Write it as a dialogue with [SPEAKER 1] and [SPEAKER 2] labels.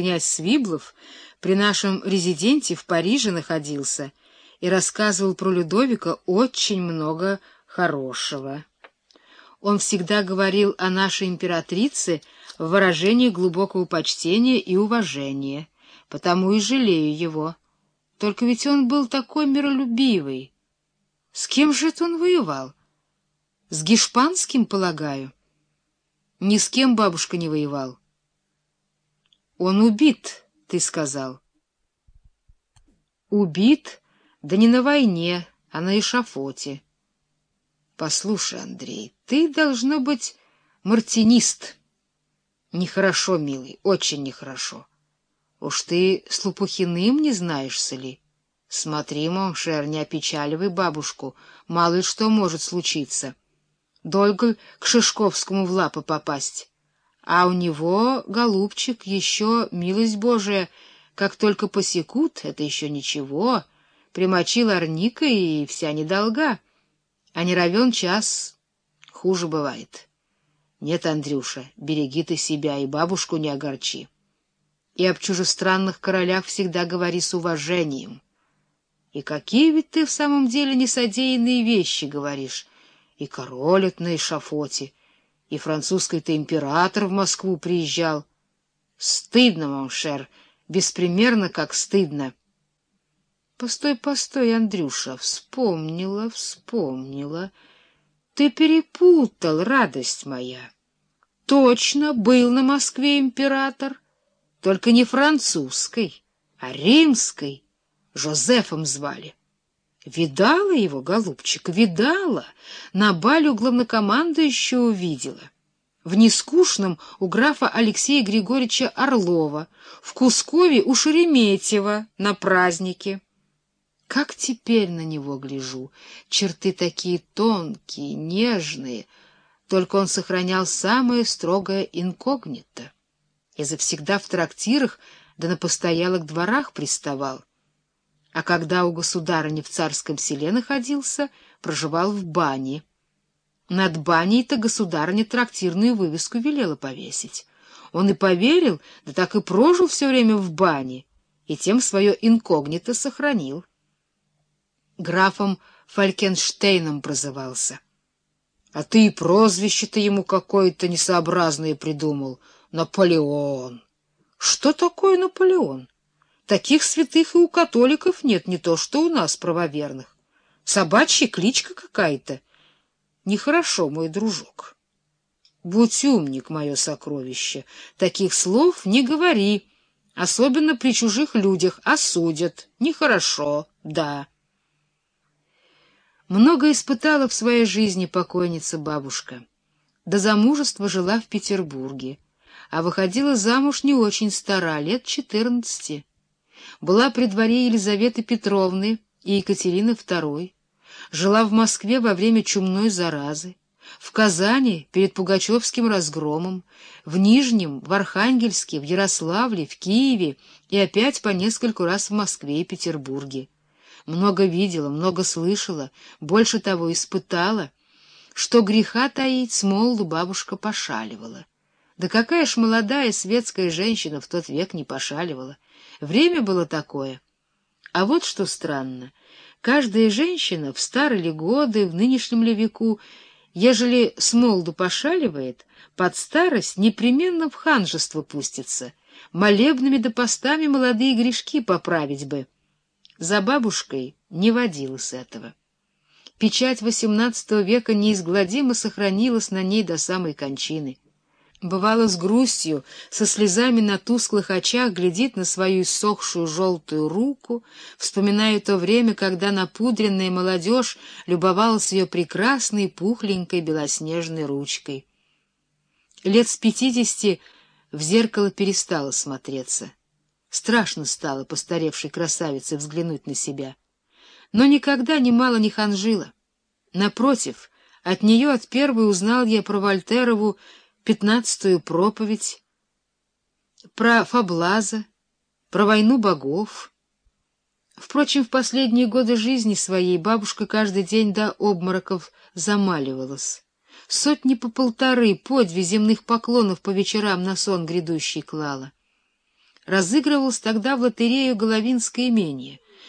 [SPEAKER 1] князь Свиблов при нашем резиденте в Париже находился и рассказывал про Людовика очень много хорошего. Он всегда говорил о нашей императрице в выражении глубокого почтения и уважения, потому и жалею его. Только ведь он был такой миролюбивый. С кем же это он воевал? С Гешпанским, полагаю? Ни с кем бабушка не воевал. Он убит, ты сказал. Убит? Да не на войне, а на эшафоте. Послушай, Андрей, ты, должно быть, мартинист. Нехорошо, милый, очень нехорошо. Уж ты с Лопухиным не знаешься ли? Смотри, mon cher, не опечаливай бабушку, мало ли что может случиться. Долго к Шишковскому в лапы попасть. А у него, голубчик, еще, милость Божия, как только посекут, это еще ничего, примочил арника и вся недолга. А не равен час, хуже бывает. Нет, Андрюша, береги ты себя и бабушку не огорчи. И об чужестранных королях всегда говори с уважением. И какие ведь ты в самом деле несодеянные вещи говоришь. И король на эшафоте, и французский-то император в Москву приезжал. Стыдно, моншер, беспримерно как стыдно. Постой, постой, Андрюша, вспомнила, вспомнила. Ты перепутал, радость моя. Точно, был на Москве император, только не французской, а римской. Жозефом звали. Видала его, голубчик, видала. На балю главнокомандующего увидела. В Нескучном у графа Алексея Григорьевича Орлова, в Кускове у Шереметьева на празднике. Как теперь на него гляжу, черты такие тонкие, нежные, только он сохранял самое строгое инкогнито. И завсегда в трактирах да на постоялых дворах приставал. А когда у государыни в царском селе находился, проживал в бане. Над баней-то государыня трактирную вывеску велела повесить. Он и поверил, да так и прожил все время в бане, и тем свое инкогнито сохранил графом Фалькенштейном прозывался. А ты и прозвище-то ему какое-то несообразное придумал. Наполеон. Что такое Наполеон? Таких святых и у католиков нет, не то что у нас, правоверных. Собачья кличка какая-то. Нехорошо, мой дружок. Будь умник, мое сокровище. Таких слов не говори, особенно при чужих людях, осудят. Нехорошо, да. Много испытала в своей жизни покойница бабушка. До замужества жила в Петербурге, а выходила замуж не очень стара, лет четырнадцати. Была при дворе Елизаветы Петровны и Екатерины II, жила в Москве во время чумной заразы, в Казани перед Пугачевским разгромом, в Нижнем, в Архангельске, в Ярославле, в Киеве и опять по нескольку раз в Москве и Петербурге много видела, много слышала, больше того испытала, что греха таить с молоду бабушка пошаливала. Да какая ж молодая светская женщина в тот век не пошаливала. Время было такое. А вот что странно. Каждая женщина в старые ли годы, в нынешнем ли веку, ежели с молоду пошаливает, под старость непременно в ханжество пустится, молебными да постами молодые грешки поправить бы — за бабушкой не водилось этого. Печать XVIII века неизгладимо сохранилась на ней до самой кончины. Бывало с грустью, со слезами на тусклых очах глядит на свою иссохшую желтую руку, вспоминая то время, когда напудренная молодежь любовалась ее прекрасной пухленькой белоснежной ручкой. Лет с пятидесяти в зеркало перестала смотреться. Страшно стало постаревшей красавице взглянуть на себя. Но никогда немало не ханжила. Напротив, от нее от первой узнал я про Вольтерову пятнадцатую проповедь, про Фаблаза, про войну богов. Впрочем, в последние годы жизни своей бабушка каждый день до обмороков замаливалась. Сотни по полторы, по две земных поклонов по вечерам на сон грядущий клала. разыгрывалось тогда в лотерею Головинское имение,